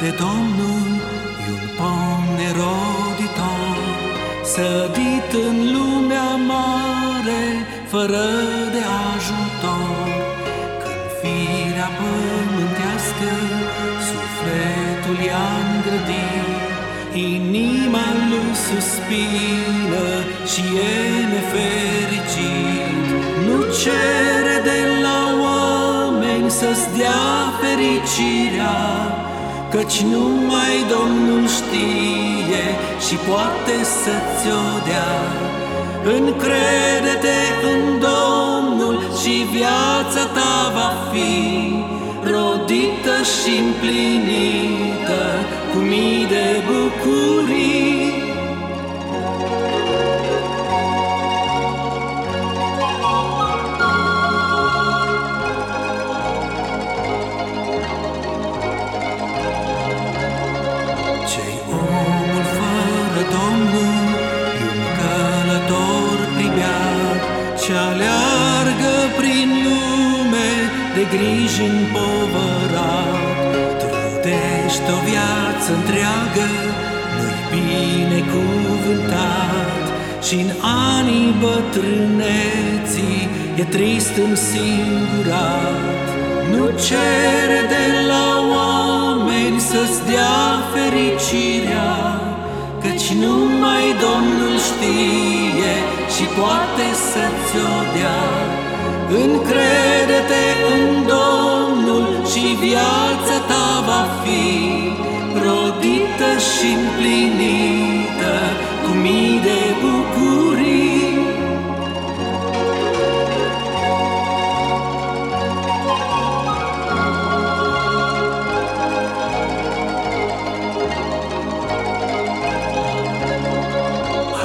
de Domnul e un pom neroditor, sădit în lumea mare, fără de ajutor. Când firea pământească, sufletul i-a îngrădit, inima lui suspină și e nefericit. Nu cere de la oameni să-ți dea fericirea, Căci numai Domnul știe și poate să-ți-o dea. Încrede-te în Domnul și viața ta va fi Rodită și împlinită cu mii de bucurii ce aleargă prin lume de griji împovărat. Trudești o viață întreagă, nu-i bine cuvântat și în anii bătrâneții e trist în singurat. Nu cere de la oameni să-ți dea fericirea, căci numai Domnul știe și poate să-ți-o dea. Încrede-te în Domnul și viața ta va fi rodită și împlinită cu mii de bucurii.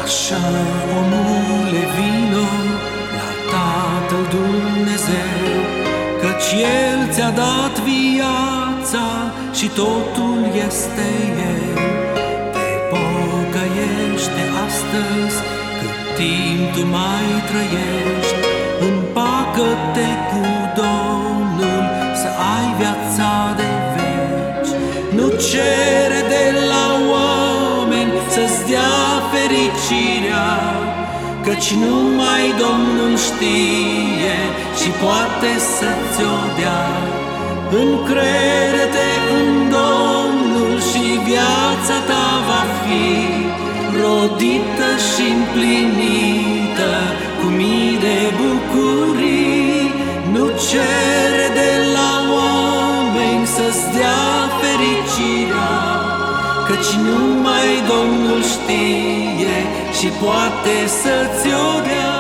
Așa și totul este El. Te pocăiește astăzi cât timp tu mai trăiești, Împacă-te cu Domnul să ai viața de veci. Nu cere de la oameni să-ți dea fericirea, Căci numai Domnul știe și poate să-ți-o dea. Încrede-te rodită și împlinită cu mii de bucurii. Nu cere de la oameni să-ți dea fericirea, Căci numai Domnul știe și poate să-ți o dea.